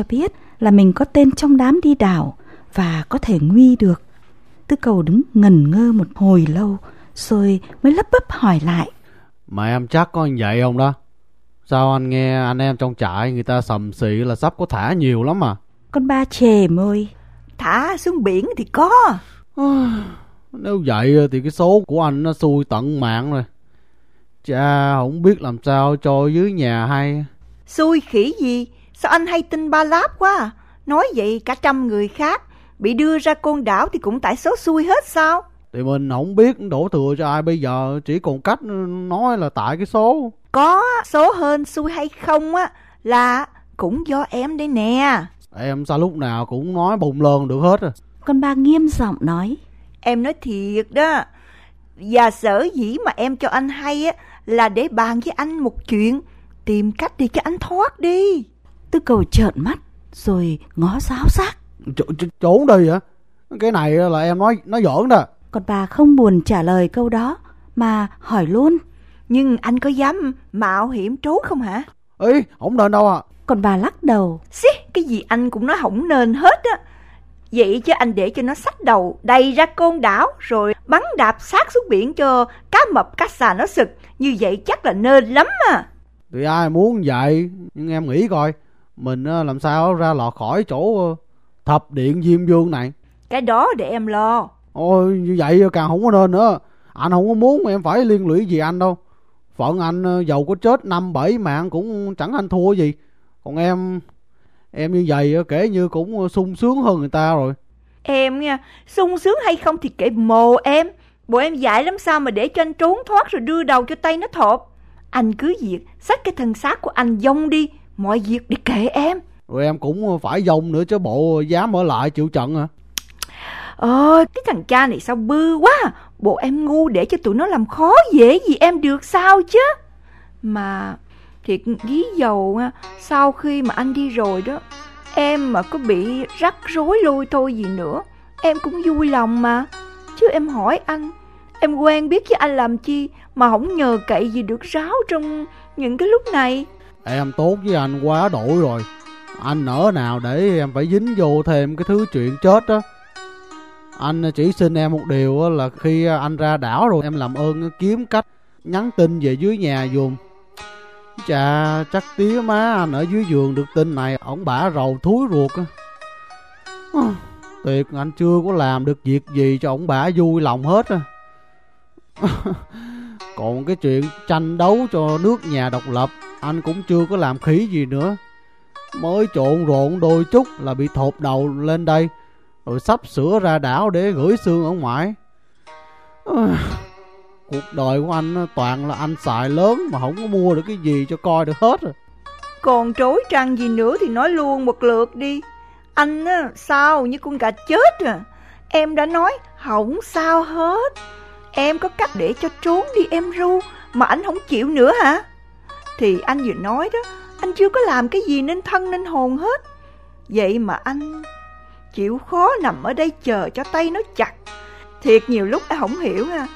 cho biết là mình có tên trong đám đi đảo và có thể nguy được. Tư cầu đứng ngần ngơ một hồi lâu rồi mới lấp bấp hỏi lại. Mà em chắc có như vậy không đó? Sao anh nghe anh em trong trại người ta sầm xị là sắp có thả nhiều lắm mà. Con ba chề môi. Thả xuống biển thì có. Nếu vậy thì cái số của anh nó xui tận mạng rồi. Cha không biết làm sao cho dưới nhà hay. Xui khỉ gì? Sao anh hay tin ba láp quá à? Nói vậy cả trăm người khác bị đưa ra côn đảo thì cũng tại số xui hết sao? Thì mình không biết đổ thừa cho ai bây giờ Chỉ còn cách nói là tại cái số. Có số hơn xui hay không á Là cũng do em đây nè. Em sao lúc nào cũng nói bùng lơn được hết à? Con ba nghiêm giọng nói. Em nói thiệt đó Và sở dĩ mà em cho anh hay á Là để bàn với anh một chuyện Tìm cách để cho anh thoát đi Tư cầu trợn mắt Rồi ngó giáo giác Ch Trốn đi hả Cái này là em nói nói giỡn đó còn bà không buồn trả lời câu đó mà hỏi luôn. Nhưng anh có dám mạo hiểm trốn không hả? Ý, không nên đâu à. Còn bà lắc đầu. Xí, cái gì anh cũng nói không nên hết á. Vậy chứ anh để cho nó sách đầu đầy ra côn đảo rồi bắn đạp sát xuống biển cho cá mập cá xà nó sực. Như vậy chắc là nên lắm à. Thì ai muốn vậy, nhưng em nghĩ coi, mình làm sao ra lọt khỏi chỗ thập điện diêm vương này. Cái đó để em lo. Ôi như vậy càng không có nên nữa. Anh không có muốn em phải liên lụy gì anh đâu. Phận anh ờ, giàu có chết năm bảy mạng cũng chẳng anh thua gì. Còn em Em như vậy kể như cũng sung sướng hơn người ta rồi. Em nha sung sướng hay không thì kệ mồ em. Bộ em dại lắm sao mà để cho anh trốn thoát rồi đưa đầu cho tay nó thộp Anh cứ việc xách cái thân xác của anh dông đi Mọi việc để kệ em. Rồi em cũng phải dông nữa chứ bộ dám ở lại chịu trận à. Ờ, cái thằng cha này sao bư quá. Bộ em ngu để cho tụi nó làm khó dễ gì em được sao chứ. Mà thiệt ghi dầu Sau khi mà anh đi rồi đó Em mà có bị rắc rối lôi thôi gì nữa Em cũng vui lòng mà. Chứ em hỏi anh Em quen biết với anh làm chi Mà không nhờ cậy gì được ráo trong những cái lúc này Em tốt với anh quá, đổi rồi. Anh nỡ nào để em phải dính vô thêm cái thứ chuyện chết đó anh chỉ xin em một điều là khi anh ra đảo rồi, em làm ơn kiếm cách nhắn tin về dưới nhà dùm. Chà, chắc tía má anh ở dưới giường được tin này, ổng bả rầu thúi ruột á. Tuyệt anh chưa có làm được việc gì cho ổng bả vui lòng hết á. Còn cái chuyện tranh đấu cho nước nhà độc lập anh cũng chưa có làm khí gì nữa. Mới trộn rộn đôi chút là bị thột đầu lên đây, rồi sắp sửa ra đảo để gửi xương ở ngoài. Cuộc đời của anh toàn là anh xài lớn mà không có mua được cái gì cho coi được hết rồi. Còn trối trăng gì nữa thì nói luôn một lượt đi. Anh á, sao như con gà chết à? Em đã nói không sao hết. Em có cách để cho trốn đi em ru mà anh không chịu nữa hả? Thì anh vừa nói đó anh chưa có làm cái gì nên thân nên hồn hết vậy mà anh chịu khó nằm ở đây chờ cho tay nó chặt. Thiệt nhiều lúc em không hiểu ha,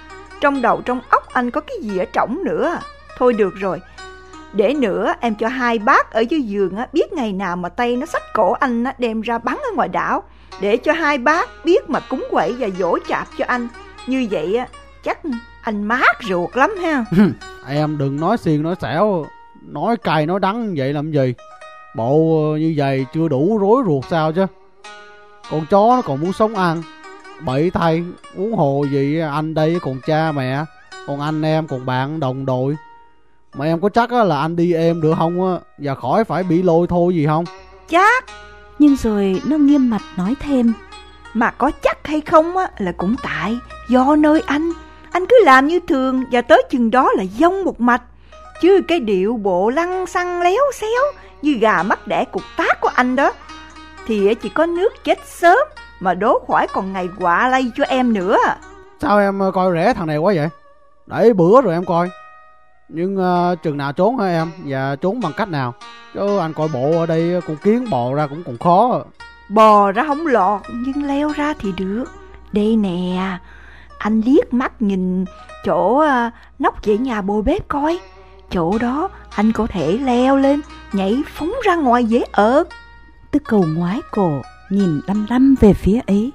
trong đầu trong óc anh có cái gì ở trỏng nữa. Thôi được rồi, để nữa em cho hai bác ở dưới giường á, biết ngày nào mà tay nó xách cổ anh á, đem ra bắn ở ngoài đảo. Để cho hai bác biết mà cúng quậy và dỗ chạp cho anh. Như vậy á, chắc anh mát ruột lắm ha. em đừng nói xiên nói xẻo, nói cay, nói đắng vậy làm gì. Bộ ờ, như vậy chưa đủ rối ruột sao chứ. Con chó nó còn muốn sống ăn. Bậy thay Uống hồ gì anh đây còn cha mẹ, Còn anh em, còn bạn đồng đội. Mà em có chắc là anh đi em được không Và khỏi phải bị lôi thôi gì không? Chắc. Nhưng rồi nó nghiêm mặt nói thêm. Mà có chắc hay không á Là cũng tại Do nơi anh. Anh cứ làm như thường Và tới chừng đó là dông một mạch. Chứ cái điệu bộ lăng xăng léo xéo Như gà mắt đẻ cục tác của anh đó thì chỉ có nước chết sớm mà đố khỏi còn ngày quả lây cho em nữa. Sao em ờ, coi rẻ thằng này quá vậy? Để bữa rồi em coi. Nhưng uh, chừng nào trốn hả em? Và trốn bằng cách nào? Chứ anh coi bộ ở đây con kiến bò ra cũng còn khó. Bò ra không lọt nhưng leo ra thì được. Đây nè, anh liếc mắt nhìn chỗ uh, nóc dãy nhà bồi bếp coi. Chỗ đó anh có thể leo lên, nhảy phóng ra ngoài dễ ợt. Tư cầu ngoái cổ nhìn lăm lăm về phía ấy.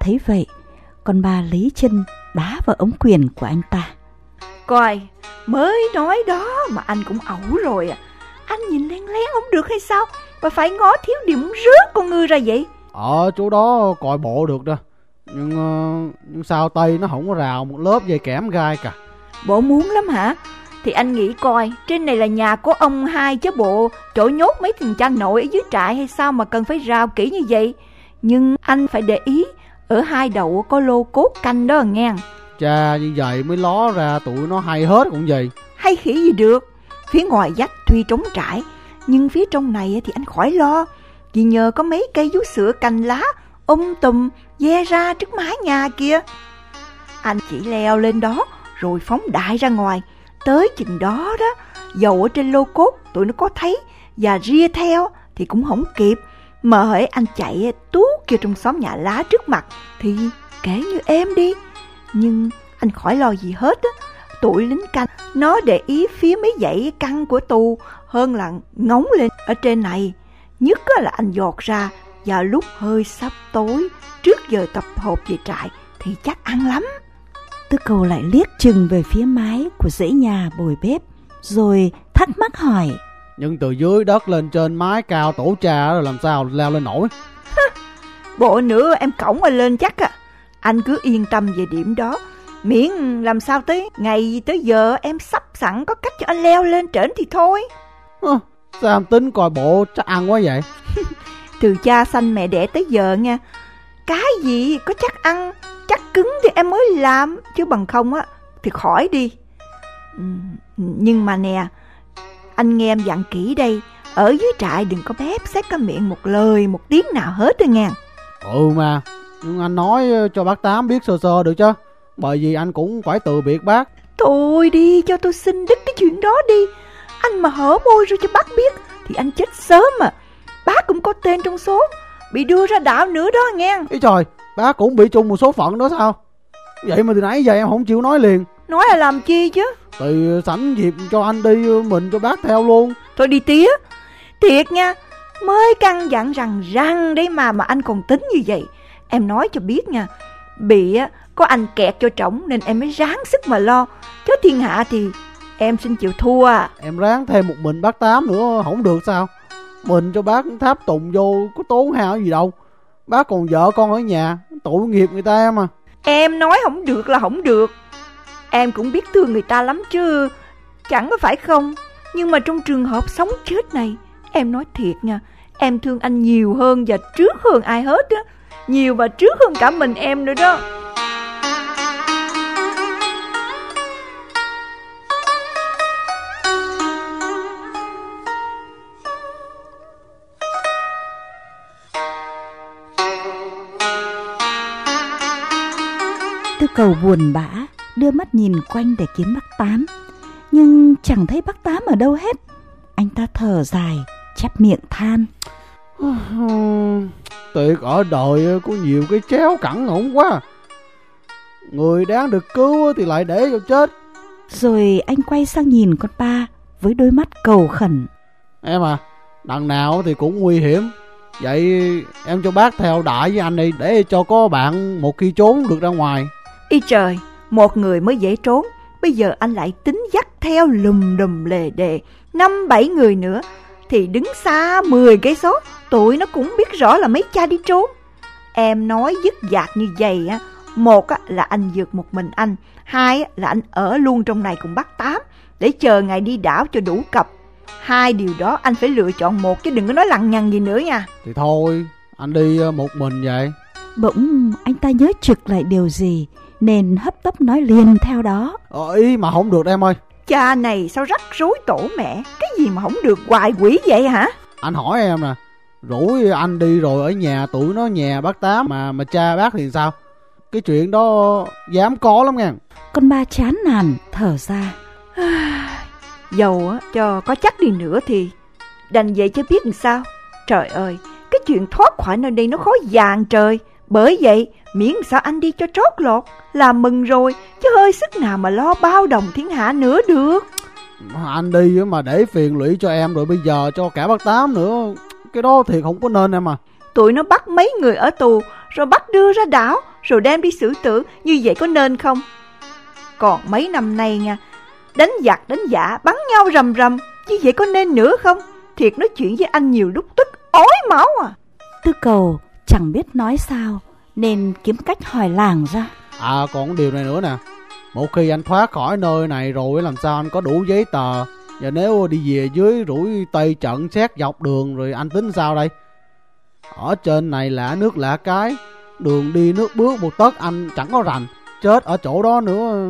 Thấy vậy, con ba lấy chân đá vào ống quyền của anh ta. Coi, mới nói đó mà anh cũng ẩu rồi à. Anh nhìn lén lén không được hay sao? Mà phải ngó thiếu điểm rớt con ngư ra vậy? Ở chỗ đó coi bộ được đó. Nhưng, uh, nhưng sao Tây nó không có rào một lớp dây kẽm gai cả. Bộ muốn lắm hả? Thì anh nghĩ coi, trên này là nhà của ông hai chứ bộ, chỗ nhốt mấy thằng cha nội ở dưới trại hay sao mà cần phải rào kỹ như vậy? Nhưng anh phải để ý, ở hai đầu có lô cốt canh đó nghe. Cha như vậy mới ló ra tụi nó hay hết cũng gì. Hay khỉ gì được, phía ngoài dách tuy trống trải, nhưng phía trong này thì anh khỏi lo. Vì nhờ có mấy cây vú sữa cành lá, um tùm, ve ra trước mái nhà kia. Anh chỉ leo lên đó, rồi phóng đại ra ngoài. Tới chừng đó đó, dầu ở trên lô cốt tụi nó có thấy và ria theo thì cũng không kịp. Mà hỡi anh chạy à, tú kia trong xóm nhà lá trước mặt thì kể như em đi. Nhưng anh khỏi lo gì hết á. Tụi lính canh nó để ý phía mấy dãy căn của tù hơn là ngóng lên ở trên này. Nhất là anh dọt ra và lúc hơi sắp tối trước giờ tập hợp về trại thì chắc ăn lắm. Tư cầu lại liếc chừng về phía mái của dãy nhà bồi bếp, rồi thắc mắc hỏi. Nhưng từ dưới đất lên trên mái cao tổ trà rồi làm sao leo lên nổi. Bộ nữa em cổng mà lên chắc à. Anh cứ yên tâm về điểm đó. Miễn làm sao tới ngày tới giờ em sắp sẵn có cách cho anh leo lên trển thì thôi. Hơ, sao em tính coi bộ chắc ăn quá vậy? Từ cha sanh mẹ đẻ tới giờ nha. Cái gì có chắc ăn, chắc cứng thì em mới làm. Chứ bằng không á, thì khỏi đi. Nhưng mà nè, anh nghe em dặn kỹ đây. Ở dưới trại đừng có bép xếp cái miệng một lời, một tiếng nào hết rồi nha. Ừ mà, nhưng anh nói cho bác Tám biết sơ sơ được chứ. Bởi vì anh cũng phải từ biệt bác. Thôi đi, cho tôi xin đứt cái chuyện đó đi. Anh mà hở môi rồi cho bác biết thì anh chết sớm mà. Bác cũng có tên trong số, bị đưa ra đảo nữa đó nghe. Ý trời, bác cũng bị chung một số phận đó sao? Vậy mà từ nãy giờ em không chịu nói liền. Nói là làm chi chứ? Thì sẵn dịp cho anh đi mình cho bác theo luôn. Thôi đi tía. Thiệt nha, mới căn dặn rằng răng đấy mà mà anh còn tính như vậy. Em nói cho biết nha, bị có anh kẹt cho trống nên em mới ráng sức mà lo. Chứ thiên hạ thì em xin chịu thua à. Em ráng thêm một mình bác Tám nữa không được sao? Mình cho bác tháp tùng vô có tốn hao gì đâu. Bác còn vợ con ở nhà, tội nghiệp người ta mà. Em nói không được là không được. Em cũng biết thương người ta lắm chứ. Chẳng có phải không? Nhưng mà trong trường hợp sống chết này, em nói thiệt nha, em thương anh nhiều hơn và trước hơn ai hết á. Nhiều và trước hơn cả mình em nữa đó. Cầu buồn bã, đưa mắt nhìn quanh để kiếm bác Tám. Nhưng chẳng thấy bác Tám ở đâu hết. Anh ta thở dài, chép miệng than. Tuyệt ở đời có nhiều cái chéo cẳng ngỗng quá. Người đáng được cứu thì lại để cho chết. Rồi anh quay sang nhìn con ba với đôi mắt cầu khẩn. Em à, đằng nào thì cũng nguy hiểm. Vậy em cho bác theo đại với anh đi để cho có bạn một khi trốn được ra ngoài. Y trời, một người mới dễ trốn, bây giờ anh lại tính dắt theo lùm đùm lề đề, năm bảy người nữa, thì đứng xa 10 cây số, tụi nó cũng biết rõ là mấy cha đi trốn. Em nói dứt dạc như vậy á, một á, là anh vượt một mình anh, hai á, là anh ở luôn trong này cùng bác Tám, để chờ ngày đi đảo cho đủ cặp. Hai điều đó anh phải lựa chọn một chứ đừng có nói lằng nhằng gì nữa nha. Thì thôi, anh đi một mình vậy. Bỗng anh ta nhớ trực lại điều gì, nên hấp tấp nói liền theo đó. Ờ, ý mà không được em ơi. Cha này sao rắc rối tổ mẹ, cái gì mà không được hoài quỷ vậy hả? Anh hỏi em nè, rủ anh đi rồi ở nhà tụi nó nhà bác Tám mà mà cha bác thì sao? Cái chuyện đó dám có lắm nha. Con ba chán nản, thở ra. Dầu á, cho có chắc đi nữa thì đành vậy chứ biết làm sao. Trời ơi, cái chuyện thoát khỏi nơi đây nó khó dàn trời. Bởi vậy, miễn sao anh đi cho trót lọt. Là mừng rồi, chứ hơi sức nào mà lo bao đồng thiên hạ nữa được. Anh đi mà để phiền lụy cho em rồi bây giờ cho cả bác Tám nữa. Cái đó thì không có nên em à. Tụi nó bắt mấy người ở tù Rồi bắt đưa ra đảo Rồi đem đi xử tử. Như vậy có nên không? Còn mấy năm nay nha Đánh giặc đánh giả bắn nhau rầm rầm. Như vậy có nên nữa không? Thiệt nói chuyện với anh nhiều lúc tức ói máu à. Tư cầu chẳng biết nói sao Nên kiếm cách hỏi làng ra. À còn điều này nữa nè. Một khi anh thoát khỏi nơi này rồi Làm sao anh có đủ giấy tờ? Và nếu đi về dưới rủi tây trận xét dọc đường Rồi anh tính sao đây? Ở trên này lạ nước lạ cái. Đường đi nước bước một tấc anh chẳng có rành. Chết ở chỗ đó nữa.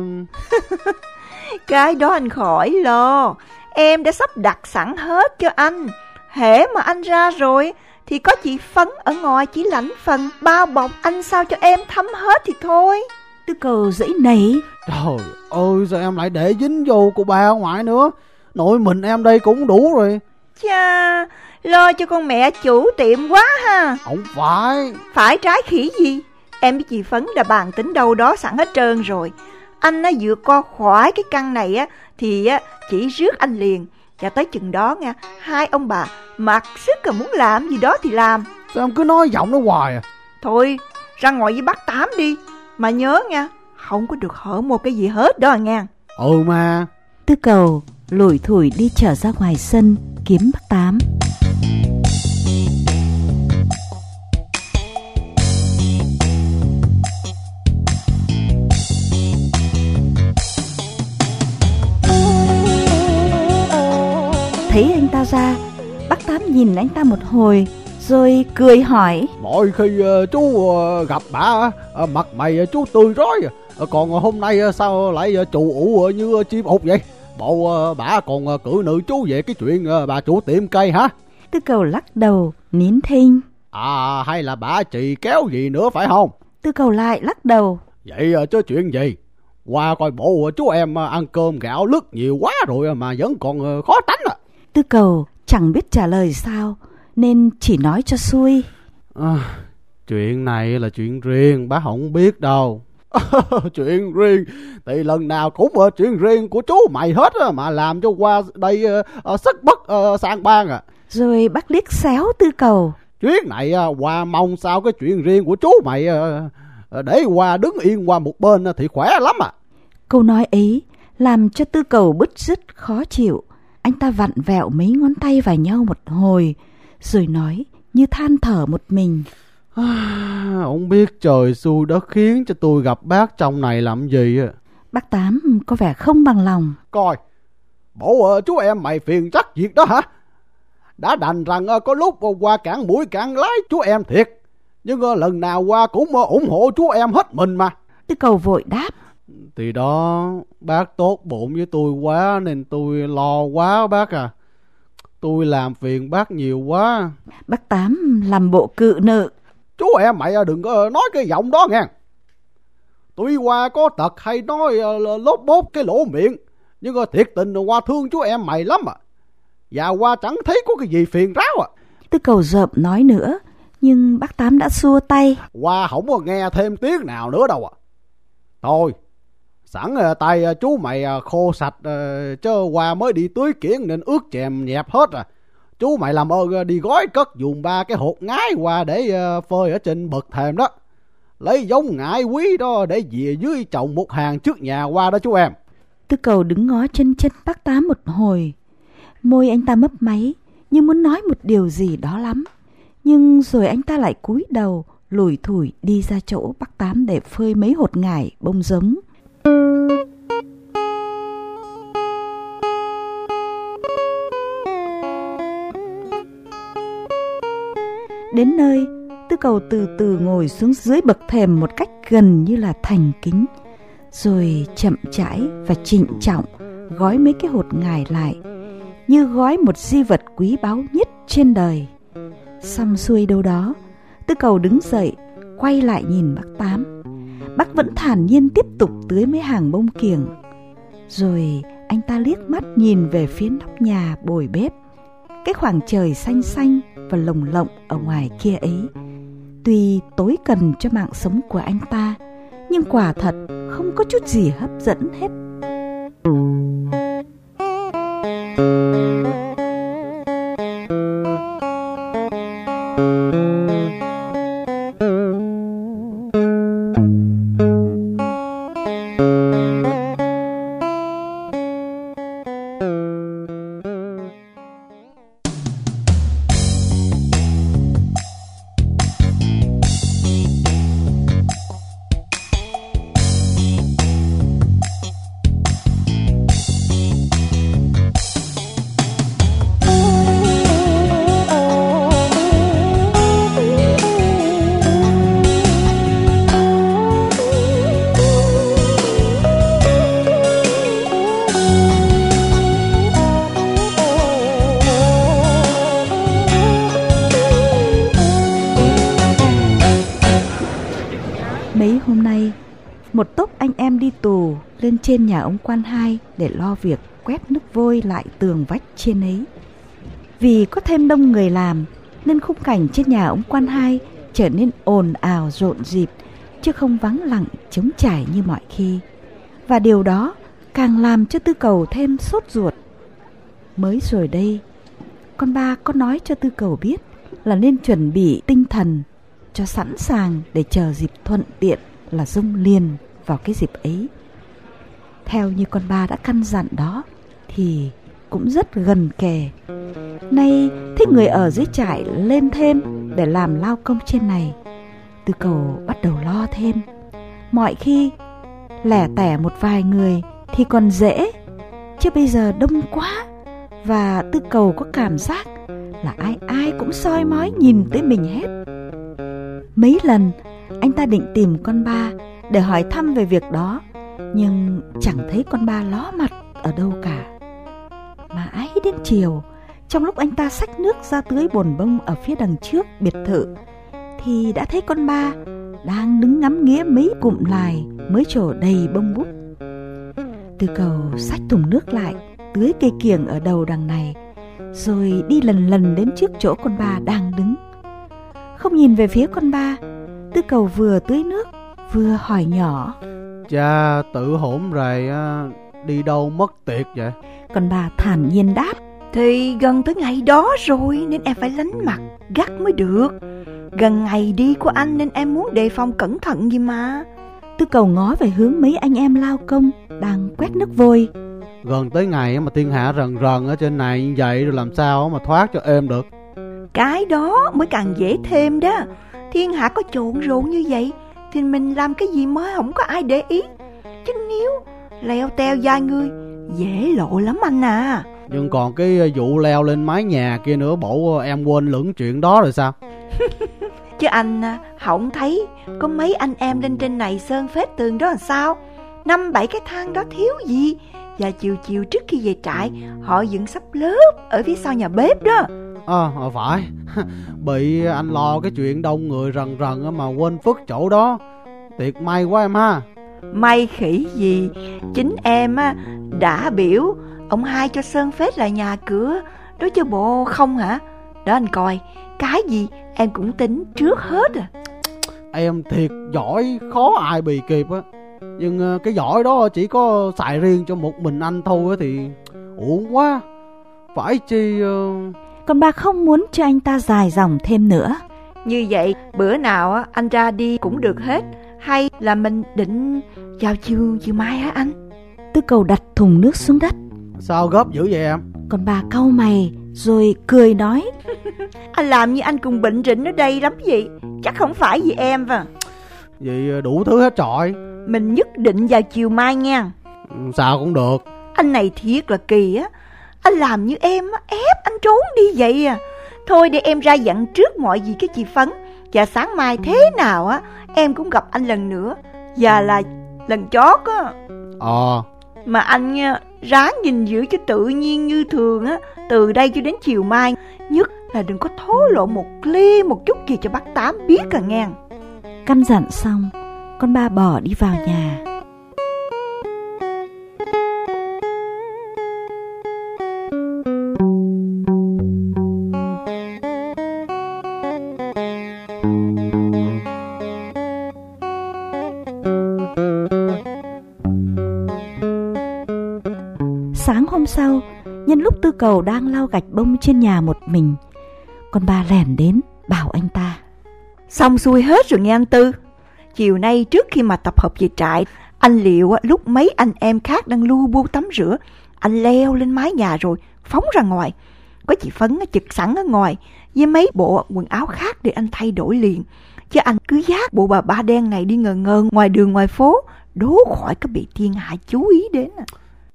Cái đó anh khỏi lo. Em đã sắp đặt sẵn hết cho anh. Hễ mà anh ra rồi Thì có chị Phấn ở ngoài chỉ lãnh phần bao bọc Anh sao cho em thấm hết thì thôi. Tư cầu dãy nảy Trời ơi sao em lại để dính vô của bà ngoại nữa? Nội mình em đây cũng đủ rồi. Cha Lo cho con mẹ chủ tiệm quá ha. Không phải. Phải trái khỉ gì? Em với chị Phấn đã bàn tính đâu đó sẵn hết trơn rồi. Anh nó vừa co khỏi cái căn này á Thì á chỉ rước anh liền Và tới chừng đó nha Hai ông bà mặc sức là muốn làm gì đó thì làm. Sao em cứ nói giọng nó hoài à? Thôi ra ngoài với bác Tám đi. Mà nhớ nha Không có được hở một cái gì hết đó à nha. Ừ mà. Tư cầu lủi thủi đi trở ra ngoài sân Kiếm bác Tám Thấy anh ta ra. Bác Tám nhìn anh ta một hồi Rồi cười hỏi. Mỗi khi uh, chú uh, gặp bà uh, Mặt mày uh, chú tươi rói. Uh, Còn hôm nay uh, sao lại uh, trụ ủ uh, như uh, chim ụt vậy? Bộ uh, bà còn uh, cử nữ chú về cái chuyện uh, bà chủ tiệm cây hả? Tư cầu lắc đầu nín thinh. À hay là bà chị kéo gì nữa phải không? Tư cầu lại lắc đầu. Vậy uh, chứ chuyện gì? Qua coi bộ chú em ăn cơm gạo lứt nhiều quá rồi mà vẫn còn khó tánh à Tư cầu chẳng biết trả lời sao Nên chỉ nói cho xuôi à, Chuyện này là chuyện riêng Bác không biết đâu. Chuyện riêng Thì lần nào cũng là chuyện riêng của chú mày hết á, Mà làm cho qua đây uh, sức bất uh, sang bang à. Rồi bác liếc xéo tư cầu. Chuyện này uh, qua mong sao cái chuyện riêng của chú mày uh, Để qua đứng yên qua một bên uh, thì khỏe lắm à. Câu nói ấy làm cho tư cầu bứt rứt khó chịu anh ta vặn vẹo mấy ngón tay vào nhau một hồi, rồi nói như than thở một mình. À, ông biết trời xui đất khiến cho tôi gặp bác trong này làm gì à. Bác Tám có vẻ không bằng lòng. Coi, bộ uh, chú em mày phiền chắc việc đó hả? Đã đành rằng uh, có lúc uh, qua cản mũi cản lái chú em thiệt. Nhưng uh, lần nào qua cũng ủng hộ chú em hết mình mà. Tư cầu vội đáp. Thì đó, bác tốt bụng với tôi quá nên tôi lo quá bác à. Tôi làm phiền bác nhiều quá. Bác Tám làm bộ cự nự. Chú em mày đừng có nói cái giọng đó nghe. Tuy qua có tật hay nói lốp bốt cái lỗ miệng. Nhưng thiệt tình qua thương chú em mày lắm à. Và qua chẳng thấy có cái gì phiền ráo à. Tư cầu dợp nói nữa. Nhưng bác Tám đã xua tay. Qua không có nghe thêm tiếng nào nữa đâu à. Thôi, Sẵn ờ, tay ờ, chú mày ờ, khô sạch uh, chứ qua mới đi tưới kiển nên ướt chèm nhẹp hết à. Chú mày làm ơn đi gói cất dùng ba cái hột ngái qua để phơi ở trên bậc thềm đó. Lấy giống ngải quý đó để về dưới trồng một hàng trước nhà qua đó chú em. Tư cầu đứng ngó chân chân bác Tám một hồi. Môi anh ta mấp máy như muốn nói một điều gì đó lắm. Nhưng rồi anh ta lại cúi đầu lủi thủi đi ra chỗ bác Tám để phơi mấy hột ngải bông giống. Đến nơi, tư cầu từ từ ngồi xuống dưới bậc thềm một cách gần như là thành kính, rồi chậm rãi và trịnh trọng gói mấy cái hột ngài lại, như gói một di vật quý báu nhất trên đời. Xong xuôi đâu đó, tư cầu đứng dậy, quay lại nhìn bác Tám. Bác vẫn thản nhiên tiếp tục tưới mấy hàng bông kiểng. Rồi anh ta liếc mắt nhìn về phía nóc nhà bồi bếp. Cái khoảng trời xanh xanh và lồng lộng ở ngoài kia ấy. Tuy tối cần cho mạng sống của anh ta, Nhưng quả thật không có chút gì hấp dẫn hết. một trên nhà ông quan hai để lo việc quét nước vôi lại tường vách trên ấy. Vì có thêm đông người làm nên khung cảnh trên nhà ông quan hai trở nên ồn ào rộn rịp chứ không vắng lặng trống trải như mọi khi. Và điều đó càng làm cho tư cầu thêm sốt ruột. Mới rồi đây, con ba có nói cho tư cầu biết là nên chuẩn bị tinh thần cho sẵn sàng để chờ dịp thuận tiện là dung liền vào cái dịp ấy. Theo như con ba đã căn dặn đó thì cũng rất gần kề. Nay thích người ở dưới trại lên thêm để làm lao công trên này. Tư cầu bắt đầu lo thêm. Mọi khi lẻ tẻ một vài người thì còn dễ, chứ bây giờ đông quá và tư cầu có cảm giác là ai ai cũng soi mói nhìn tới mình hết. Mấy lần anh ta định tìm con ba để hỏi thăm về việc đó, nhưng chẳng thấy con ba ló mặt ở đâu cả. Mà đến chiều, trong lúc anh ta xách nước ra tưới bồn bông ở phía đằng trước biệt thự, thì đã thấy con ba đang đứng ngắm nghía mấy cụm lài mới trổ đầy bông bút. Từ cầu xách thùng nước lại, tưới cây kiểng ở đầu đằng này, rồi đi lần lần đến trước chỗ con ba đang đứng. Không nhìn về phía con ba, tư cầu vừa tưới nước, vừa hỏi nhỏ. Cha tự hổn rày đi đâu mất tiệt vậy? Con bà thản nhiên đáp. Thì gần tới ngày đó rồi nên em phải lánh mặt, gắt mới được. Gần ngày đi của anh nên em muốn đề phòng cẩn thận gì mà. Tư cầu ngó về hướng mấy anh em lao công đang quét nước vôi. Gần tới ngày mà thiên hạ rần rần ở trên này như vậy rồi làm sao mà thoát cho êm được. Cái đó mới càng dễ thêm đó. Thiên hạ có trộn rộn như vậy thì mình làm cái gì mới không có ai để ý. Chứ nếu leo teo vài người dễ lộ lắm anh à. Nhưng còn cái vụ leo lên mái nhà kia nữa bộ em quên lưỡng chuyện đó rồi sao? Chứ anh à, không thấy có mấy anh em lên trên này sơn phết tường đó là sao? Năm bảy cái thang đó thiếu gì? Và chiều chiều trước khi về trại Họ dựng sắp lớp ở phía sau nhà bếp đó Ờ à, phải. Bị anh lo cái chuyện đông người rần rần mà quên phức chỗ đó. Tiệt may quá em ha. May khỉ gì? Chính em á đã biểu Ông hai cho sơn phết lại nhà cửa. Đối cho bộ không hả? Đó anh coi Cái gì em cũng tính trước hết à. Em thiệt giỏi khó ai bì kịp á. Nhưng ờ, cái giỏi đó chỉ có xài riêng cho một mình anh thôi thì uổng quá. Phải chi... Uh... Còn bà không muốn cho anh ta dài dòng thêm nữa. Như vậy bữa nào anh ra đi cũng được hết. Hay là mình định vào chiều chiều mai hả anh? Tư cầu đặt thùng nước xuống đất. Sao gấp dữ vậy em? Còn bà cau mày rồi cười nói. Anh làm như anh cùng bệnh rịnh ở đây lắm vậy. Chắc không phải vì em và Vậy ờ, đủ thứ hết trọi. Mình nhất định vào chiều mai nha. Ừ, Sao cũng được. Anh này thiệt là kỳ á Anh làm như em á, ép anh trốn đi vậy à. Thôi để em ra dặn trước mọi gì cái chị Phấn. Và sáng mai thế nào á Em cũng gặp anh lần nữa. Và là lần chót á. Ờ. Mà anh nha Ráng nhìn giữ cho tự nhiên như thường á. Từ đây cho đến chiều mai Nhất là đừng có thố lộ một ly một chút gì cho bác Tám biết à ngang Căn dặn xong Con ba bỏ đi vào nhà hôm sau, nhân lúc tư cầu đang lau gạch bông trên nhà một mình, con ba lẻn đến bảo anh ta. Xong xuôi hết rồi nghe anh Tư. Chiều nay trước khi mà tập hợp về trại, anh liệu lúc mấy anh em khác đang lu bu tắm rửa, anh leo lên mái nhà rồi phóng ra ngoài. Có chị Phấn chực sẵn ở ngoài với mấy bộ quần áo khác để anh thay đổi liền. Chứ anh cứ giác bộ bà ba đen này đi ngờ ngờ ngoài đường ngoài phố, đố khỏi có bị thiên hạ chú ý đến. À.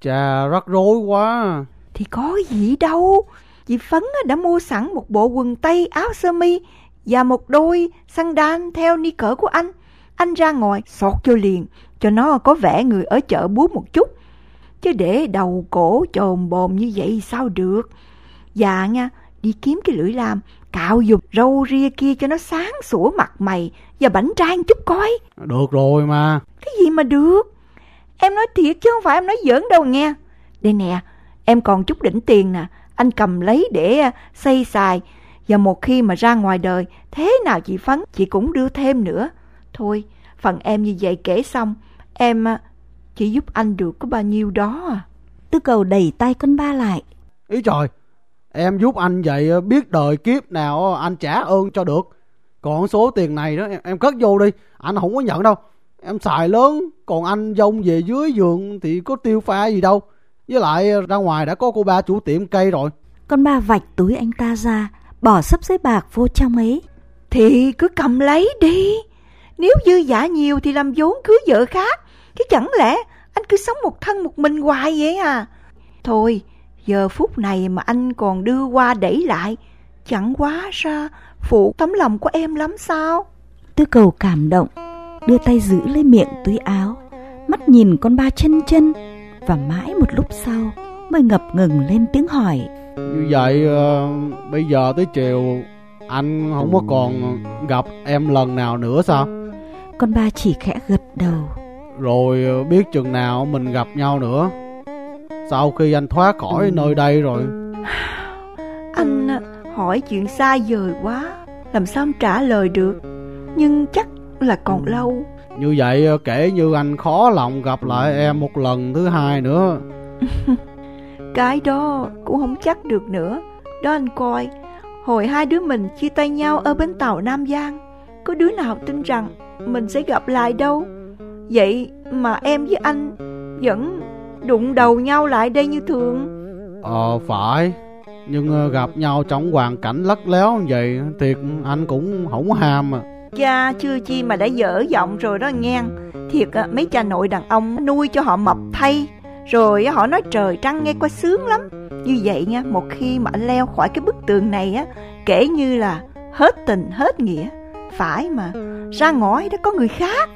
Chà, rắc rối quá. Thì có gì đâu. Chị Phấn đã mua sẵn một bộ quần tây áo sơ mi và một đôi sandal theo ni cỡ của anh. Anh ra ngoài sọt vô liền cho nó có vẻ người ở chợ búa một chút. Chứ để đầu cổ trồm bồm như vậy sao được. Dạ nha, đi kiếm cái lưỡi lam, cạo dùng râu ria kia cho nó sáng sủa mặt mày và bảnh trang chút coi. Được rồi mà. Cái gì mà được? Em nói thiệt chứ không phải em nói giỡn đâu nghe. Đây nè, em còn chút đỉnh tiền nè, anh cầm lấy để à, xây xài. Và một khi mà ra ngoài đời, thế nào chị Phấn, chị cũng đưa thêm nữa. Thôi, phần em như vậy kể xong, em à, chỉ giúp anh được có bao nhiêu đó à. Tư cầu đẩy tay con ba lại. Ý trời, em giúp anh vậy à, biết đời kiếp nào anh trả ơn cho được. Còn số tiền này đó em, em cất vô đi, anh không có nhận đâu. Em xài lớn, còn anh dông về dưới giường thì có tiêu pha gì đâu. Với lại ra ngoài đã có cô ba chủ tiệm cây rồi. Con ba vạch túi anh ta ra, bỏ sấp giấy bạc vô trong ấy. Thì cứ cầm lấy đi. Nếu dư giả nhiều thì làm vốn cưới vợ khác. Chứ chẳng lẽ anh cứ sống một thân một mình hoài vậy à? Thôi, giờ phút này mà anh còn đưa qua đẩy lại. Chẳng quá ra phụ tấm lòng của em lắm sao? Tư cầu cảm động, đưa tay giữ lấy miệng túi áo, mắt nhìn con ba chân chân và mãi một lúc sau mới ngập ngừng lên tiếng hỏi. Như vậy uh, bây giờ tới chiều anh không có còn gặp em lần nào nữa sao? Con ba chỉ khẽ gật đầu. Rồi ờ, biết chừng nào mình gặp nhau nữa. Sau khi anh thoát khỏi nơi đây rồi. Anh hỏi chuyện xa vời quá, làm sao trả lời được. Nhưng chắc là còn lâu. Như vậy ờ, kể như anh khó lòng gặp lại em một lần thứ hai nữa. Cái đó cũng không chắc được nữa. Đó anh coi Hồi hai đứa mình chia tay nhau ở bến tàu Nam Giang Có đứa nào tin rằng mình sẽ gặp lại đâu? Vậy mà em với anh vẫn đụng đầu nhau lại đây như thường. Ờ phải. Nhưng ờ, gặp nhau trong hoàn cảnh lắc léo như vậy Thiệt anh cũng không ham à Cha chưa chi mà đã dở giọng rồi đó nghe Thiệt mấy cha nội đàn ông nuôi cho họ mập thay. Rồi họ nói trời trăng nghe qua sướng lắm. Như vậy nha, một khi mà anh leo khỏi cái bức tường này á Kể như là hết tình hết nghĩa. Phải mà, ra ngõ đó có người khác.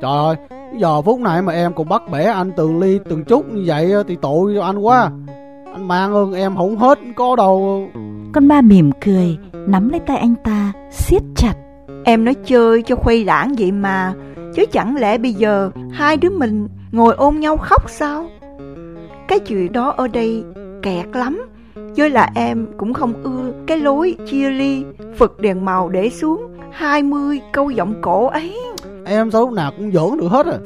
Trời ơi, giờ phút này mà em còn bắt bẻ anh từng ly từng chút như vậy thì tội cho anh quá. Anh mang ơn em không hết có đâu. Con ba mỉm cười, nắm lấy tay anh ta, siết chặt Em nói chơi cho khuây lãng vậy mà. Chứ chẳng lẽ bây giờ hai đứa mình ngồi ôm nhau khóc sao? Cái chuyện đó ở đây kẹt lắm. Với là em cũng không ưa cái lối chia ly Phật đèn màu để xuống 20 câu giọng cổ ấy. Em sao lúc nào cũng giỡn được hết à?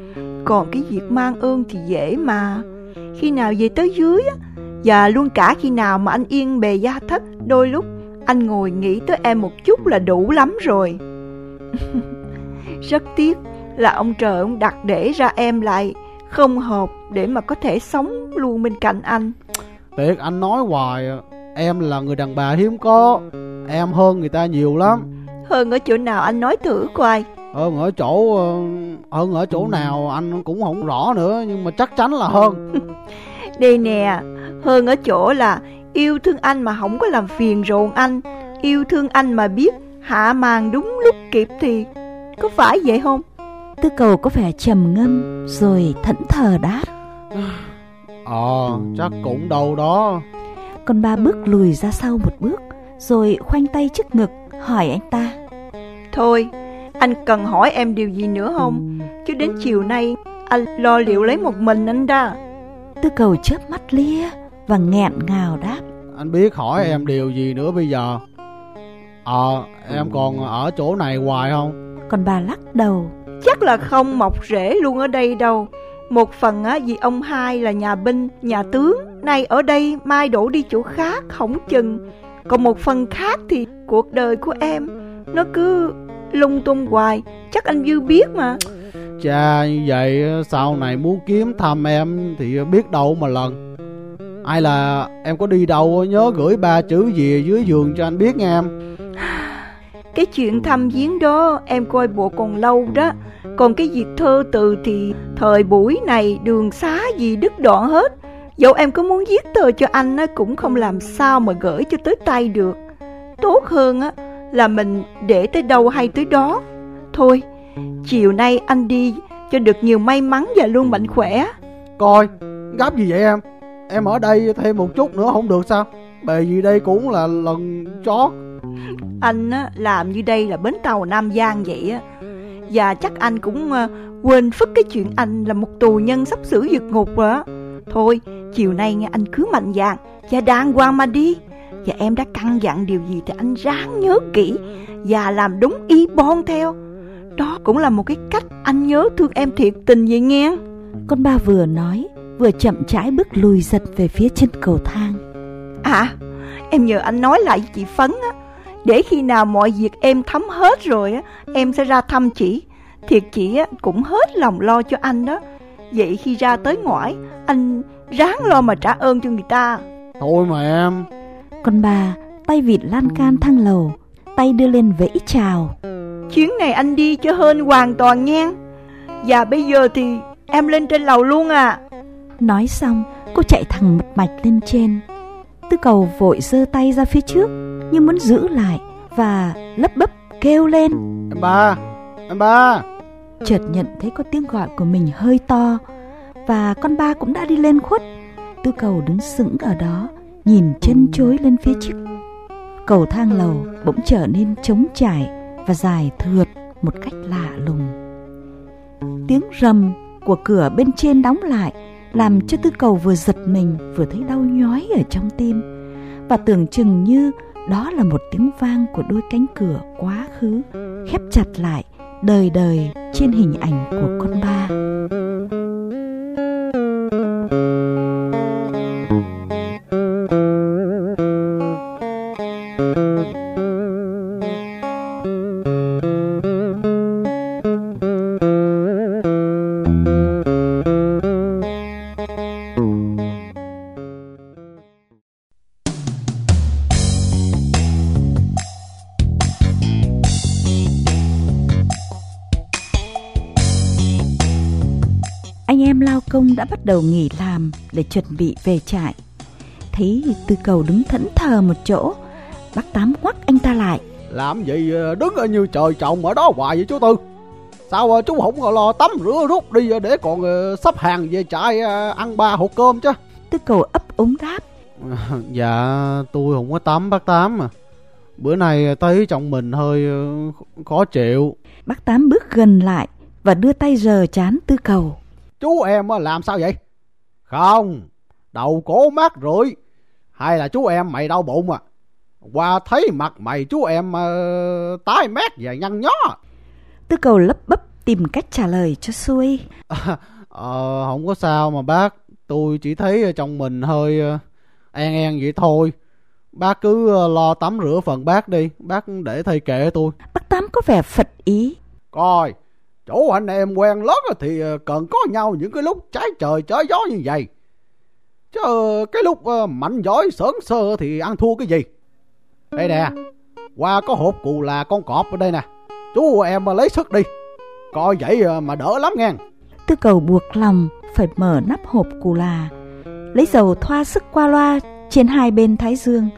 Còn cái việc mang ơn thì dễ mà. Khi nào về tới dưới á Và luôn cả khi nào mà anh yên bề gia thất Đôi lúc anh ngồi nghĩ tới em một chút là đủ lắm rồi Rất tiếc là ông trời ông đặt để ra em lại không hợp để mà có thể sống luôn bên cạnh anh. Tiếc anh nói hoài em là người đàn bà hiếm có, em hơn người ta nhiều lắm. Hơn ở chỗ nào anh nói thử coi. Hơn ở chỗ hơn ở chỗ nào anh cũng không rõ nữa nhưng mà chắc chắn là hơn. Đây nè, hơn ở chỗ là yêu thương anh mà không có làm phiền rộn anh, yêu thương anh mà biết hạ màn đúng lúc kịp thì có phải vậy không? Tư cầu có vẻ trầm ngâm rồi thẫn thờ đáp. Ờ, chắc cũng đâu đó. Con ba bước lùi ra sau một bước rồi khoanh tay trước ngực hỏi anh ta. Thôi, anh cần hỏi em điều gì nữa không? Chứ đến chiều nay anh lo liệu lấy một mình anh đó. Tư cầu chớp mắt lia và nghẹn ngào đáp. Anh biết hỏi em điều gì nữa bây giờ Ờ, em còn ở chỗ này hoài không? Còn bà lắc đầu. Chắc là không mọc rễ luôn ở đây đâu. Một phần á vì ông hai là nhà binh, nhà tướng, nay ở đây mai đổ đi chỗ khác, không chừng. Còn một phần khác thì cuộc đời của em, nó cứ lung tung hoài, chắc anh Dư biết mà. Cha như vậy sau này muốn kiếm thăm em thì biết đâu mà lần. Ai là em có đi đâu nhớ gửi ba chữ gì dưới giường cho anh biết nghe em. Cái chuyện thăm viếng đó em coi bộ còn lâu đó. Còn cái việc thơ từ thì thời buổi này đường xá gì đứt đoạn hết. Dẫu em có muốn viết tờ cho anh á, cũng không làm sao mà gửi cho tới tay được. Tốt hơn á, là mình để tới đâu hay tới đó. Thôi, chiều nay anh đi cho được nhiều may mắn và luôn mạnh khỏe. Coi, gấp gì vậy em? Em ở đây thêm một chút nữa không được sao? Bề gì đây cũng là lần chót. Anh á, làm như đây là bến tàu Nam Giang vậy á. Và chắc anh cũng uh, quên phức cái chuyện anh là một tù nhân sắp sửa vượt ngục rồi á. Thôi, chiều nay nghe anh cứ mạnh dạn và đàng hoàng mà đi. Và em đã căn dặn điều gì thì anh ráng nhớ kỹ Và làm đúng y bon theo. Đó cũng là một cái cách anh nhớ thương em thiệt tình vậy nghe. Con ba vừa nói Vừa chậm rãi bước lùi giật về phía chân cầu thang. À, em nhờ anh nói lại với chị Phấn á Để khi nào mọi việc em thấm hết rồi á Em sẽ ra thăm chị. Thiệt chị á, cũng hết lòng lo cho anh đó. Vậy khi ra tới ngoại Anh ráng lo mà trả ơn cho người ta. Thôi mà em. Con ba tay vịt lan can thang lầu Tay đưa lên vẫy chào. Chuyến này anh đi cho hên hoàn toàn nha Và bây giờ thì em lên trên lầu luôn à. Nói xong cô chạy thẳng mật mạch lên trên. Tư cầu vội giơ tay ra phía trước Như muốn giữ lại Và lấp bấp kêu lên. Em ba Em ba. Chợt nhận thấy có tiếng gọi của mình hơi to Và con ba cũng đã đi lên khuất. Tư cầu đứng sững ở đó Nhìn chân chối lên phía trước. Cầu thang lầu bỗng trở nên trống trải Và dài thượt một cách lạ lùng. Tiếng rầm của cửa bên trên đóng lại Làm cho tư cầu vừa giật mình Vừa thấy đau nhói ở trong tim. Và tưởng chừng như đó là một tiếng vang của đôi cánh cửa quá khứ, Khép chặt lại đời đời trên hình ảnh của con ba. Công đã bắt đầu nghỉ làm để chuẩn bị về trại. Thấy tư cầu đứng thẫn thờ một chỗ, bác tám quắc anh ta lại. Làm gì ờ, đứng ở như trời trồng ở đó hoài vậy chú Tư? Sao ờ, chú không lo tắm rửa rút đi ờ, để còn sắp hàng về trại ăn ba hộp cơm chứ? Tư cầu ấp úng đáp. Dạ tôi không có tắm bác Tám mà Bữa nay thấy trong mình hơi khó chịu. Bác Tám bước gần lại và đưa tay rờ chán tư cầu Chú em làm sao vậy? Không, đầu cổ mát rượi. Hay là chú em mày đau bụng à? Qua thấy mặt mày chú em uh, tái mét và nhăn nhó. Tư cầu lấp bấp tìm cách trả lời cho xuôi. À, ờ, không có sao mà bác. Tôi chỉ thấy trong mình hơi an an vậy thôi. Bác cứ uh, lo tắm rửa phần bác đi. Bác để thầy kệ tôi. Bác Tám có vẻ phật ý. Coi, chỗ anh em quen lớn thì ờ, cần có nhau những cái lúc trái trời trái gió như vậy. Chứ cái lúc ờ, mạnh giỏi sớm sơ thì ăn thua cái gì? Đây nè, qua có hộp cù là con cọp ở đây nè. Chú em ờ, lấy sức đi. Coi vậy mà đỡ lắm nghe. Tư cầu buộc lòng phải mở nắp hộp cù là. Lấy dầu thoa sức qua loa trên hai bên thái dương.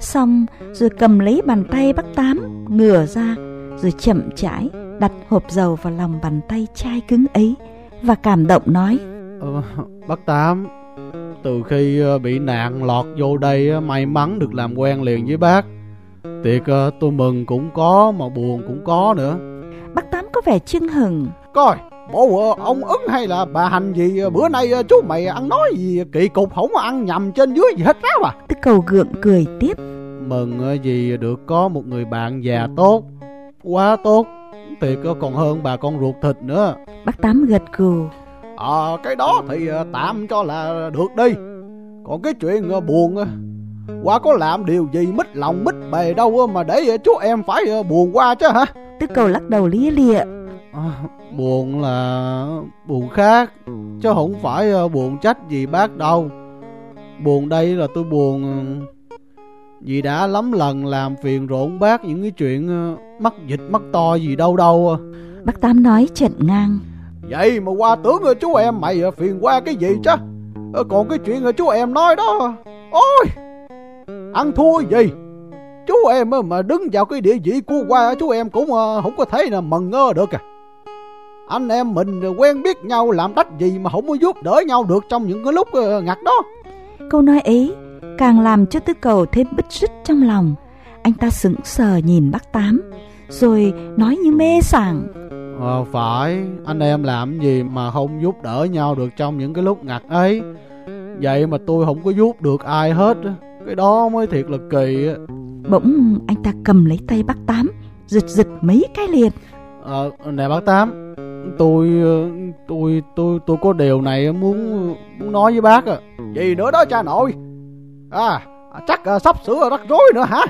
Xong rồi cầm lấy bàn tay bác tám, ngửa ra rồi chậm chãi đặt hộp dầu vào lòng bàn tay chai cứng ấy và cảm động nói ờ, Bác Tám Từ khi ờ, bị nạn lọt vô đây may mắn được làm quen liền với bác. Tiệc ờ, tôi mừng cũng có mà buồn cũng có nữa. Bác Tám có vẻ chưng hừng. Coi bộ ờ, ông ứng hay là bà hành gì bữa nay chú mày ăn nói gì kỳ cục không ăn nhầm trên dưới gì hết ráo à? Tức cầu gượng cười tiếp. Mừng gì được có một người bạn già tốt Quá tốt. Thiệt còn hơn bà con ruột thịt nữa. Bác Tám gật gù Ờ à, cái đó thì ờ, tạm cho là được đi. Còn cái chuyện ờ, buồn Qua có làm điều gì mít lòng mít bề đâu mà để chú em phải buồn qua chứ hả? Tức cầu lắc đầu lia lịa. À, Buồn là buồn khác Chứ không phải buồn trách gì bác đâu. Buồn đây là tôi buồn vì đã lắm lần làm phiền rộn bác những cái chuyện ờ, mắc dịch mắc to gì đâu đâu Bác Tám nói trận ngang. Vậy mà qua tưởng chú em mày ờ, phiền qua cái gì chứ ờ, Còn cái chuyện chú em nói đó. Ôi! Ăn thua gì? Chú em mà đứng vào cái địa vị của qua Chú em cũng không có thể nào mừng ngơ được à. Anh em mình quen biết nhau làm đách gì Mà không có giúp đỡ nhau được trong những cái lúc ngặt đó. Câu nói ấy càng làm cho tư cầu thêm bứt rứt trong lòng. Anh ta sững sờ nhìn bác Tám, rồi nói như mê sảng. Ờ, phải, anh em làm gì mà không giúp đỡ nhau được trong những cái lúc ngặt ấy. Vậy mà tôi không có giúp được ai hết. Cái đó mới thiệt là kỳ. Bỗng anh ta cầm lấy tay bác Tám, giật giật mấy cái liền. Ờ, nè bác Tám, tôi tôi tôi tôi có điều này muốn muốn nói với bác à. Gì nữa đó cha nội? À, chắc à, sắp sửa rắc rối nữa hả?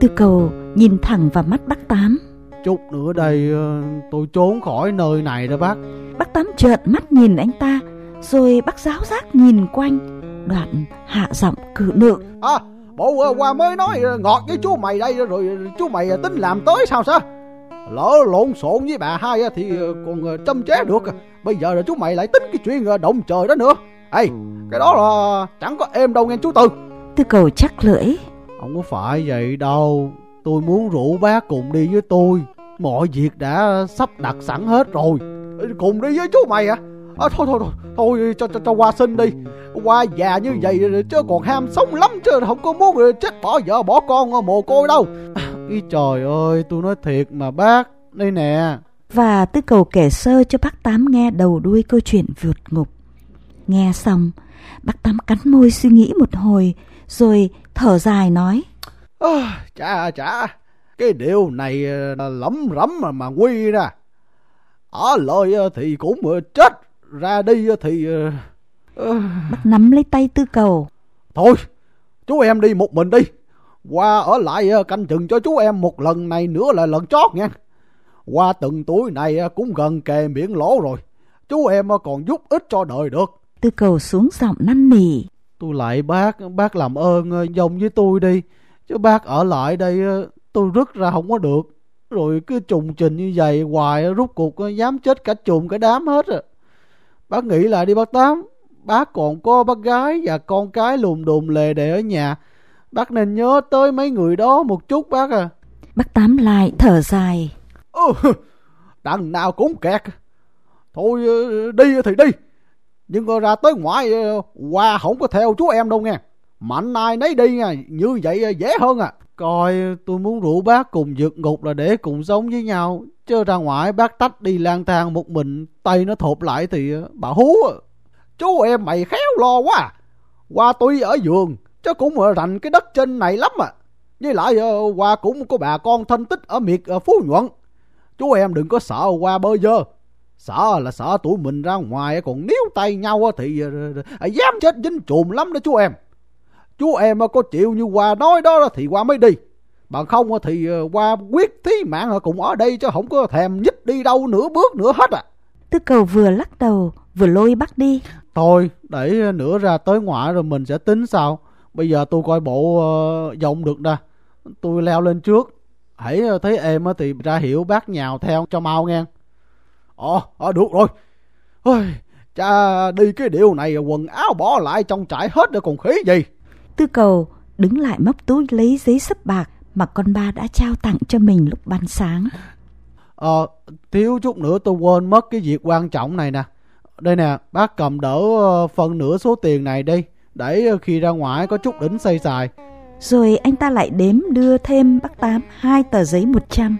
Tư cầu nhìn thẳng vào mắt bác Tám. Chút nữa đây ờ, tôi trốn khỏi nơi này đó bác. Bác Tám trợn mắt nhìn anh ta, rồi bác giáo giác nhìn quanh, đoạn hạ giọng cự nữ. À, bộ uh, qua mới nói uh, ngọt với chú mày đây rồi chú mày uh, tính làm tới sao sao? Lỡ lộn xộn với bà hai thì còn châm chế được Bây giờ là chú mày lại tính cái chuyện động trời đó nữa Ê cái đó là chẳng có êm đâu nghe chú Tư. Tư cầu chắc lưỡi. Không có phải vậy đâu. Tôi muốn rủ bác cùng đi với tôi. Mọi việc đã sắp đặt sẵn hết rồi. Cùng đi với chú mày à, à Thôi thôi thôi Thôi cho, cho, cho qua sinh đi. Qua già như vậy chứ còn ham sống lắm Chứ không có muốn chết bỏ vợ bỏ con mồ côi đâu. Ý trời ơi tôi nói thiệt mà bác. Đây nè. Và tư cầu kể sơ cho bác Tám nghe đầu đuôi câu chuyện vượt ngục Nghe xong Bác Tám cắn môi suy nghĩ một hồi Rồi thở dài nói. Chà chà Cái điều này ờ, lắm rắm mà, mà nguy ra. Ở lời ờ, thì cũng ờ, chết Ra đi thì Bác nắm lấy tay tư cầu. Thôi chú em đi một mình đi. Qua ở lại canh chừng cho chú em một lần này nữa là lần chót nha. Qua từng tuổi này cũng gần kề miệng lỗ rồi. Chú em còn giúp ích cho đời được Tư cầu xuống giọng năn nỉ. Tôi lại bác, bác làm ơn dòng với tôi đi. Chứ bác ở lại đây tôi rứt ra không có được. Rồi cứ trùng trình như vậy hoài rút cuộc dám chết cả chùm cả đám hết à. Bác nghĩ lại đi bác Tám. Bác còn có bác gái và con cái lùm đùm lề để ở nhà. Bác nên nhớ tới mấy người đó một chút bác à. Bác Tám lại thở dài. Ừ, đằng nào cũng kẹt. Thôi đi thì đi. Nhưng mà ra tới ngoại qua không có theo chú em đâu nha. Mạnh ai nấy đi nha, như vậy dễ hơn à. Coi tôi muốn rủ bác cùng vượt ngục là để cùng sống với nhau. Chứ ra ngoài bác tách đi lang thang một mình, tay nó thộp lại thì bà hú à. Chú em mày khéo lo quá à. Qua tôi ở giường, chứ cũng rành cái đất trên này lắm à. Với lại qua cũng có bà con thân tích ở miệt Phú Nhuận. Chú em đừng có sợ qua bơ dơ. Sợ là sợ tụi mình ra ngoài còn níu tay nhau thì ờ, ờ, dám chết dính chùm lắm đó chú em. Chú em có chịu như Hoa nói đó thì Hoa mới đi. Bằng không thì Hoa ờ, quyết thí mạng cùng ở đây chứ không có thèm nhích đi đâu nửa bước nữa hết à. Tư cầu vừa lắc đầu vừa lôi bắt đi. Thôi để nữa ra tới ngoại rồi mình sẽ tính sao. Bây giờ tôi coi bộ giọng được nè. Tôi leo lên trước. Hãy thấy em thì ra hiểu bác nhào theo cho mau nghe. Ờ, ờ được rồi. Ôi, cha đi cái điều này quần áo bỏ lại trong trại hết rồi còn khí gì. Tư cầu đứng lại móc túi lấy giấy sấp bạc mà con ba đã trao tặng cho mình lúc ban sáng. Ờ, thiếu chút nữa tôi quên mất cái việc quan trọng này nè. Đây nè, bác cầm đỡ ờ, phần nửa số tiền này đi, để khi ra ngoài có chút đỉnh xây xài. Rồi anh ta lại đếm đưa thêm bác Tám hai tờ giấy 100.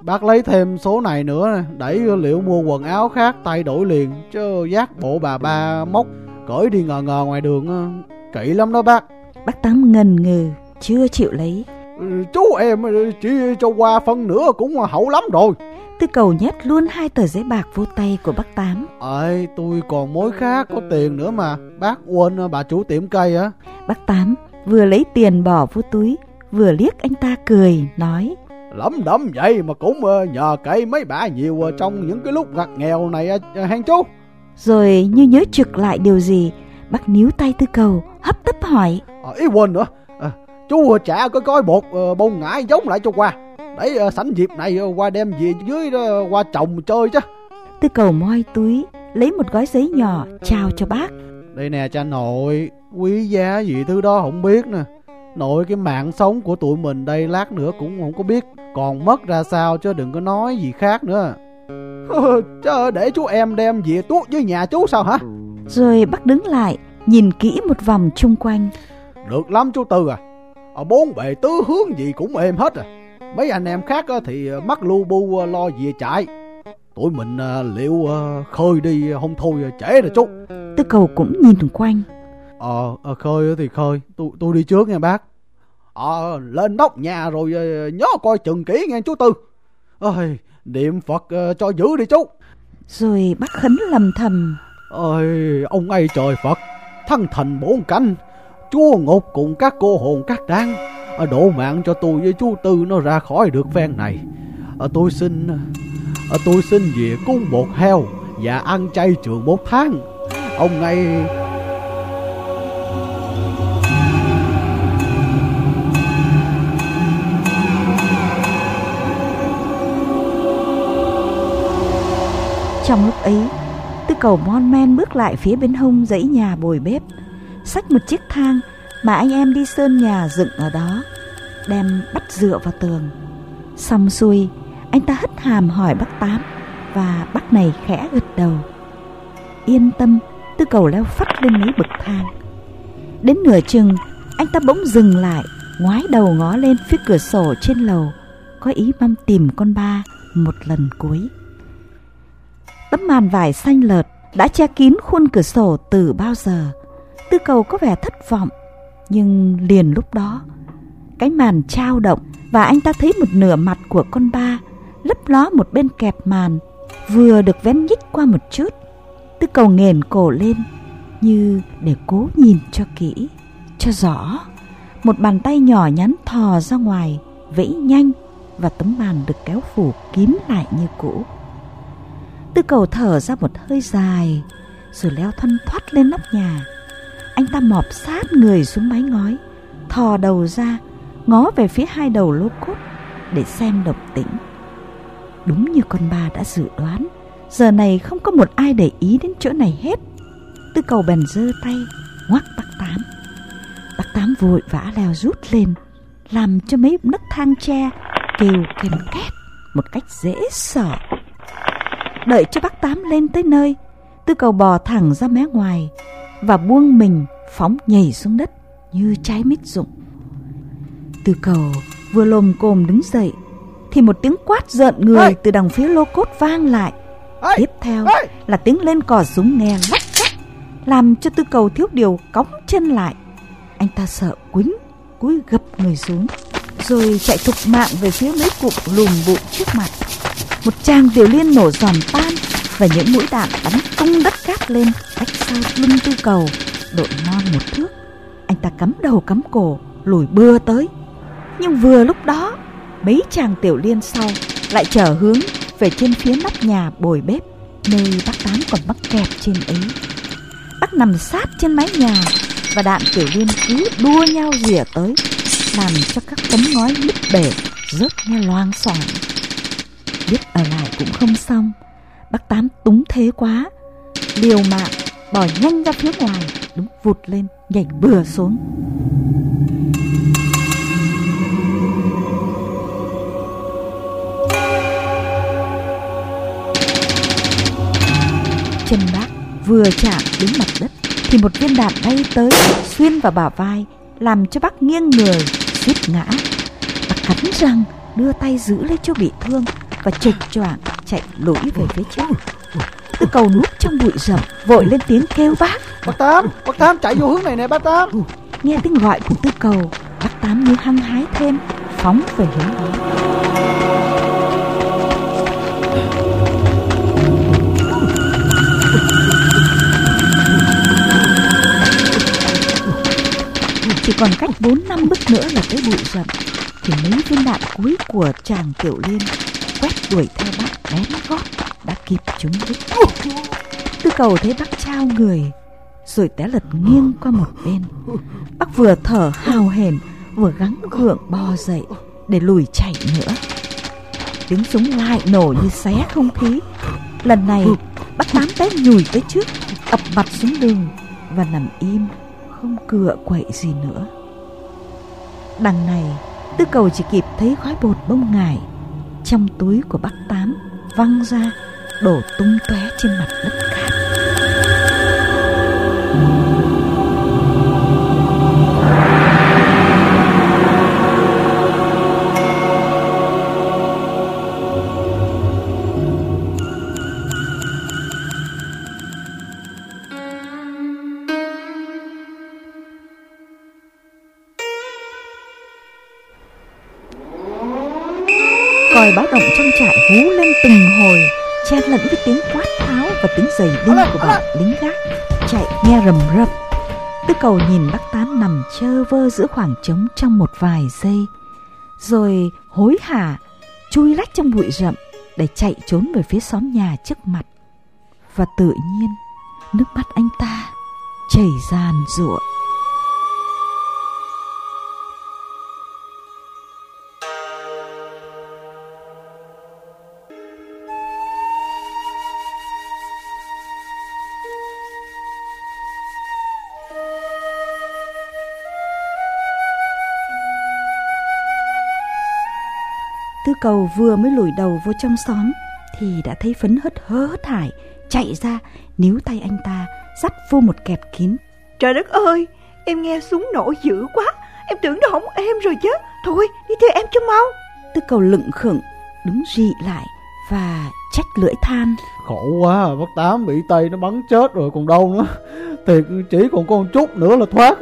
Bác lấy thêm số này nữa Đẩy liệu mua quần áo khác tay đổi liền. Chứ giác bộ bà ba móc Cởi đi ngờ ngờ ngoài đường Kỹ lắm đó bác. Bác Tám ngần ngừ Chưa chịu lấy. Ừ, Chú em chỉ cho qua phân nữa cũng hậu lắm rồi. Tư cầu nhét luôn hai tờ giấy bạc vô tay của bác Tám. Ơi tôi còn mối khác có tiền nữa mà. Bác quên bà chủ tiệm cây á. Bác Tám vừa lấy tiền bỏ vô túi Vừa liếc anh ta cười nói lắm đấm vậy mà cũng ờ, nhờ cậy mấy bà nhiều ờ, trong những cái lúc ngặt nghèo này ờ, hang chú. Rồi như nhớ trực lại điều gì bác níu tay tư cầu hấp tấp hỏi. À, ý quên nữa. À, chú trả có gói bột bông ngải giống lại cho qua. Để sẵn dịp này qua đem về dưới qua trồng chơi chứ. Tư cầu moi túi lấy một gói giấy nhỏ trao cho bác. Đây nè cha nội quý giá gì thứ đó không biết nè Nội cái mạng sống của tụi mình đây lát nữa cũng không có biết còn mất ra sao chứ đừng có nói gì khác nữa. Chứ để chú em đem về tuốt với nhà chú sao hả? Rồi bắt đứng lại, nhìn kỹ một vòng chung quanh. Được lắm chú Tư à. Ở bốn bề tứ hướng gì cũng êm hết à. Mấy anh em khác thì mắc lu bu lo về chạy. Tụi mình liệu khơi đi không thôi trễ rồi chú. Tư cầu cũng nhìn quanh. Ờ, à, khơi thì khơi, tôi tôi đi trước nha bác. Ờ, lên nóc nhà rồi nhớ coi chừng kỹ nghe chú Tư. Ơi, niệm Phật cho giữ đi chú. Rồi bác khấn lầm thầm. Ơi, ông ấy trời Phật, thân thành bốn cánh, chúa ngục cùng các cô hồn các đáng, đổ mạng cho tôi với chú Tư nó ra khỏi được phen này. Tôi xin, tôi xin về cung một heo và ăn chay trường một tháng. Ông ấy Trong lúc ấy, tư cầu mon men bước lại phía bên hông dãy nhà bồi bếp, xách một chiếc thang mà anh em đi sơn nhà dựng ở đó, đem bắt dựa vào tường. Xong xuôi, anh ta hất hàm hỏi bác Tám và bác này khẽ gật đầu. Yên tâm, tư cầu leo phát lên mấy bậc thang. Đến nửa chừng, anh ta bỗng dừng lại, ngoái đầu ngó lên phía cửa sổ trên lầu, có ý mong tìm con ba một lần cuối. Tấm màn vải xanh lợt đã che kín khuôn cửa sổ từ bao giờ. Tư cầu có vẻ thất vọng, nhưng liền lúc đó, cái màn trao động và anh ta thấy một nửa mặt của con ba lấp ló một bên kẹp màn, vừa được vén nhích qua một chút. Tư cầu nghền cổ lên như để cố nhìn cho kỹ, cho rõ. Một bàn tay nhỏ nhắn thò ra ngoài, vẫy nhanh và tấm màn được kéo phủ kín lại như cũ. Tư cầu thở ra một hơi dài, Rồi leo thân thoát lên nóc nhà. Anh ta mọp sát người xuống mái ngói, Thò đầu ra, Ngó về phía hai đầu lô cốt Để xem động tĩnh. Đúng như con ba đã dự đoán, Giờ này không có một ai để ý đến chỗ này hết. Tư cầu bèn giơ tay, Ngoắc bác tám. Bác tám vội vã leo rút lên, Làm cho mấy nấc thang tre Kêu kèm két Một cách dễ sợ. Đợi cho bác Tám lên tới nơi Tư cầu bò thẳng ra mé ngoài Và buông mình phóng nhảy xuống đất Như trái mít rụng Tư cầu vừa lồm cồm đứng dậy Thì một tiếng quát giận người hey. Từ đằng phía lô cốt vang lại hey. Tiếp theo hey. là tiếng lên cò súng nghe lắc lắc Làm cho tư cầu thiếu điều cõng chân lại Anh ta sợ quýnh Cúi gập người xuống Rồi chạy thục mạng về phía mấy cụm lùm bụi trước mặt một tràng tiểu liên nổ giòn tan và những mũi đạn bắn tung đất cát lên cách sau lưng tư cầu, đội non một thước. Anh ta cắm đầu cắm cổ, lùi bưa tới. Nhưng vừa lúc đó, mấy chàng tiểu liên sau lại trở hướng về trên phía nóc nhà bồi bếp, nơi bác tám còn mắc kẹt trên ấy. Bác nằm sát trên mái nhà và đạn tiểu liên cứ đua nhau rỉa tới, làm cho các tấm ngói nứt bể, rớt nghe loang xoảng biết ở lại cũng không xong. Bác Tám túng thế quá. Liều mạng, bỏ nhanh ra phía ngoài, Đúng, vụt lên, nhảy bừa xuống. Chân bác vừa chạm đến mặt đất, Thì một viên đạn bay tới, Xuyên vào bả vai, Làm cho bác nghiêng người, suýt ngã. Bác cắn răng, đưa tay giữ lấy chỗ bị thương và chệch choạng chạy lủi về phía trước. Tư cầu núp trong bụi rậm vội lên tiếng kêu bác. Bác tám bác tám chạy vô hướng này nè bác tám. Nghe tiếng gọi của tư cầu bác tám như hăng hái thêm phóng về hướng đó. Chỉ còn cách bốn năm bước nữa là tới bụi rậm thì mấy viên đạn cuối của chàng tiểu liên quét đuổi theo bác bén gót, đã kịp chúng đích tư cầu thấy bác trao người, rồi té lật nghiêng qua một bên. Bác vừa thở hào hển, vừa gắng gượng bò dậy để lùi chạy nữa. Tiếng súng lại nổ như xé không khí. Lần này, bác tám té nhùi tới trước, ập mặt xuống đường và nằm im, không cựa quậy gì nữa. Đằng này, tư cầu chỉ kịp thấy khói bột bông ngải trong túi của bác Tám văng ra đổ tung tóe trên mặt đất cát. Giày đinh của bọn lính gác Chạy nghe rầm rập. Tư cầu nhìn bác Tám nằm chơ vơ giữa khoảng trống trong một vài giây Rồi hối hả Chui lách trong bụi rậm Để chạy trốn về phía xóm nhà trước mặt. Và tự nhiên Nước mắt anh ta chảy ràn rụa cầu vừa mới lùi đầu vô trong xóm Thì đã thấy phấn hất hớ hất hải Chạy ra níu tay anh ta Dắt vô một kẹt kín. Trời đất ơi Em nghe súng nổ dữ quá Em tưởng nó không em rồi chứ. Thôi đi theo em cho mau. Tư cầu lựng khựng Đứng rị lại Và trách lưỡi than. Khổ quá bác Tám bị tay nó bắn chết rồi còn đâu nữa. Thiệt chỉ còn con chút nữa là thoát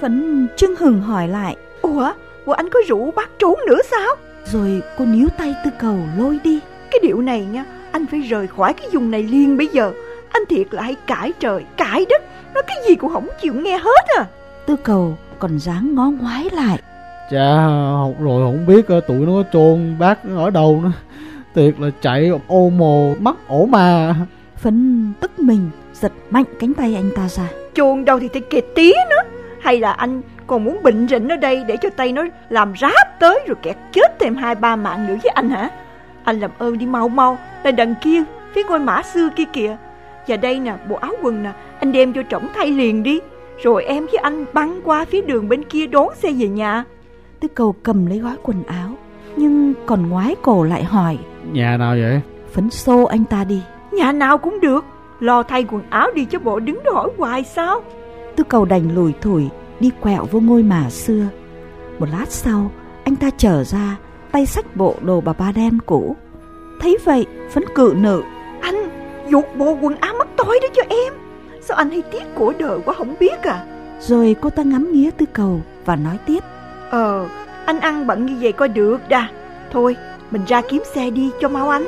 Phấn chưng hừng hỏi lại. Ủa Ủa anh có rủ bác trốn nữa sao Rồi cô níu tay tư cầu lôi đi. Cái điệu này nha Anh phải rời khỏi cái vùng này liền bây giờ. Anh thiệt là hay cãi trời cãi đất. Nó cái gì cũng không chịu nghe hết à. Tư cầu còn dáng ngó ngoái lại. Chà học rồi không biết tụi nó có chôn bác ở đâu nữa. Thiệt là chạy ô mồ mắt ổ mà Phấn tức mình giật mạnh cánh tay anh ta ra. Chôn đâu thì phải kẹt tía nữa. Hay là anh còn muốn bệnh rịnh ở đây Để cho tay nó làm ráp tới Rồi kẹt chết thêm hai ba mạng nữa với anh hả? Anh làm ơn đi mau mau Lên đằng kia phía ngôi mã xưa kia kìa. Và đây nè bộ áo quần nè Anh đem vô trỏng thay liền đi. Rồi em với anh băng qua phía đường bên kia đón xe về nhà. Tư cầu cầm lấy gói quần áo Nhưng còn ngoái cổ lại hỏi. Nhà nào vậy? Phấn xô anh ta đi. Nhà nào cũng được Lo thay quần áo đi cho bộ đứng đó hỏi hoài sao? Tư cầu đành lùi thủi Đi quẹo vô ngôi mà xưa. Một lát sau, Anh ta trở ra, Tay xách bộ đồ bà ba đen cũ. Thấy vậy, Phấn cự nự. Anh dục bộ quần áo mất tối đó cho em. Sao anh hay tiếc của đời quá không biết à? Rồi cô ta ngắm nghía tư cầu Và nói tiếp Ờ anh ăn bận như vậy coi được đà. Thôi, mình ra kiếm xe đi cho mau anh.